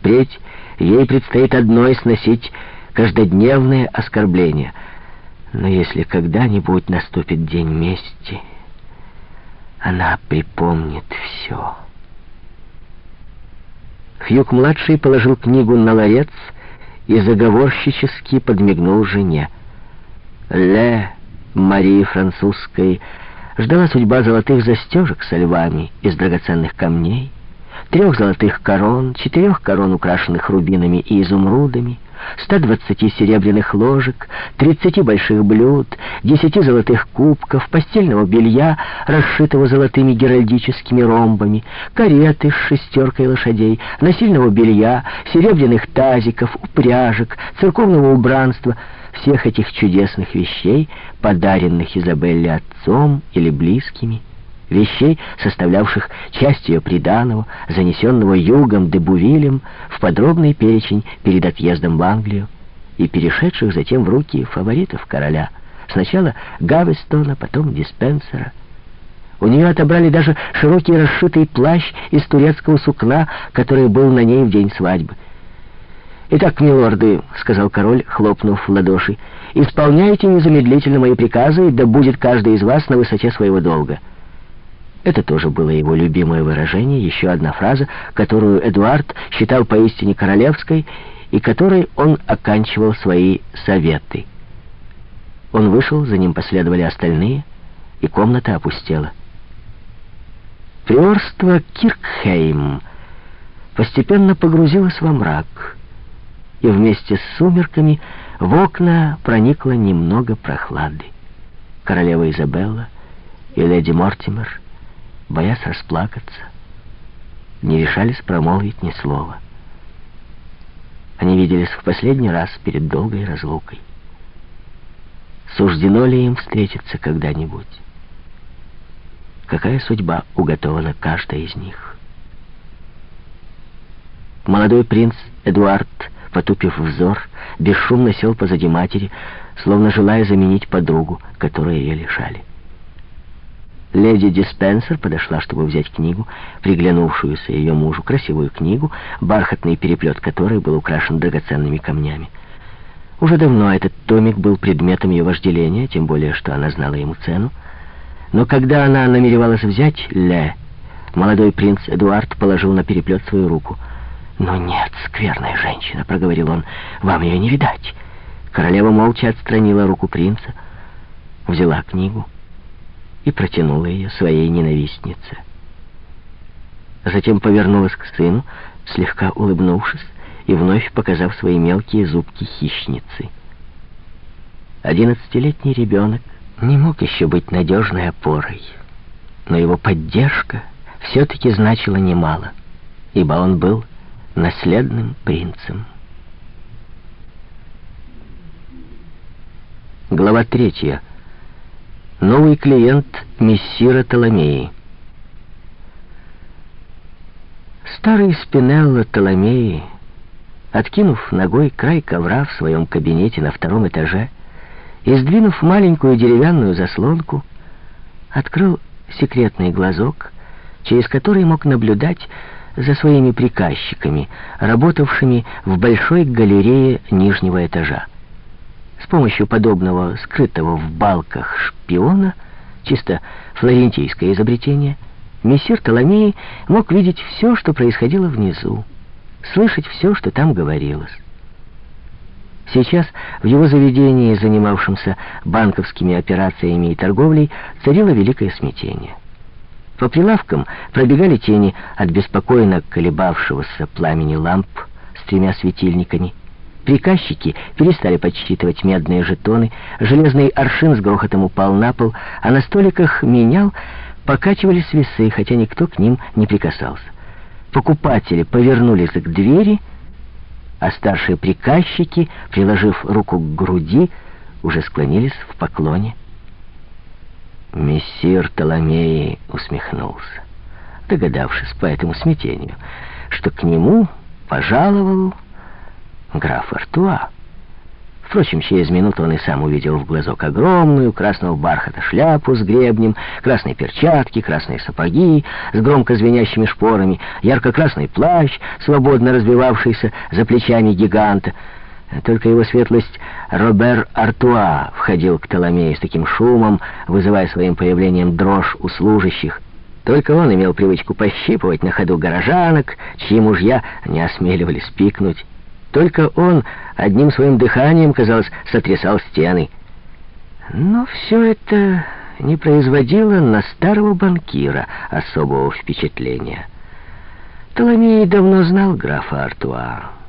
Впредь ей предстоит одной сносить каждодневные оскорбления. Но если когда-нибудь наступит день мести, она припомнит все. Хьюк-младший положил книгу на ларец и заговорщически подмигнул жене. «Ле» Марии Французской ждала судьба золотых застежек со львами из драгоценных камней, трех золотых корон, четырех корон, украшенных рубинами и изумрудами, 120 серебряных ложек, 30 больших блюд, 10 золотых кубков, постельного белья, расшитого золотыми геральдическими ромбами, кареты с шестеркой лошадей, насильного белья, серебряных тазиков, упряжек, церковного убранства — всех этих чудесных вещей, подаренных Изабелле отцом или близкими, вещей, составлявших часть ее приданого, занесенного югом де Бувилем в подробный перечень перед отъездом в Англию и перешедших затем в руки фаворитов короля, сначала Гавестона, потом Диспенсера. У нее отобрали даже широкий расшитый плащ из турецкого сукна, который был на ней в день свадьбы. «Итак, милорды», — сказал король, хлопнув в ладоши, — «исполняйте незамедлительно мои приказы, да будет каждый из вас на высоте своего долга». Это тоже было его любимое выражение, еще одна фраза, которую Эдуард считал поистине королевской, и которой он оканчивал свои советы. Он вышел, за ним последовали остальные, и комната опустела. Приорство Киркхейм постепенно погрузилось во мрак — и вместе с сумерками в окна проникло немного прохлады. Королева Изабелла и леди Мортимер, боясь расплакаться, не решались промолвить ни слова. Они виделись в последний раз перед долгой разлукой. Суждено ли им встретиться когда-нибудь? Какая судьба уготована каждой из них? Молодой принц Эдуард потупив взор, бесшумно сел позади матери, словно желая заменить подругу, которой ее лишали. Леди Диспенсер подошла, чтобы взять книгу, приглянувшуюся ее мужу, красивую книгу, бархатный переплет которой был украшен драгоценными камнями. Уже давно этот томик был предметом ее вожделения, тем более, что она знала ему цену. Но когда она намеревалась взять «Ле», молодой принц Эдуард положил на переплет свою руку — «Но нет, скверная женщина», — проговорил он, — «вам ее не видать». Королева молча отстранила руку принца, взяла книгу и протянула ее своей ненавистнице. Затем повернулась к сыну, слегка улыбнувшись и вновь показав свои мелкие зубки хищницы. Одиннадцатилетний ребенок не мог еще быть надежной опорой, но его поддержка все-таки значила немало, ибо он был наследным принцем. Глава третья. Новый клиент мессира Толомеи. Старый Спинелло Толомеи, откинув ногой край ковра в своем кабинете на втором этаже и сдвинув маленькую деревянную заслонку, открыл секретный глазок, через который мог наблюдать за своими приказчиками, работавшими в большой галерее нижнего этажа. Помощью подобного скрытого в балках шпиона, чисто флорентийское изобретение, мессир Толомеи мог видеть все, что происходило внизу, слышать все, что там говорилось. Сейчас в его заведении, занимавшемся банковскими операциями и торговлей, царило великое смятение. По прилавкам пробегали тени от беспокойно колебавшегося пламени ламп с тремя светильниками. Приказчики перестали подсчитывать медные жетоны, железный аршин с грохотом упал на пол, а на столиках менял покачивались весы, хотя никто к ним не прикасался. Покупатели повернулись к двери, а старшие приказчики, приложив руку к груди, уже склонились в поклоне. Мессир Толомей усмехнулся, догадавшись по этому смятению, что к нему пожаловал граф Артуа. Впрочем, через минуту он и сам увидел в глазок огромную красного бархата шляпу с гребнем, красные перчатки, красные сапоги с громко звенящими шпорами, ярко-красный плащ, свободно развивавшийся за плечами гиганта. Только его светлость Робер Артуа входил к Толомею с таким шумом, вызывая своим появлением дрожь у служащих. Только он имел привычку пощипывать на ходу горожанок, чьи мужья не осмеливались пикнуть. Только он одним своим дыханием, казалось, сотрясал стены. Но все это не производило на старого банкира особого впечатления. Толомей давно знал графа Артуа.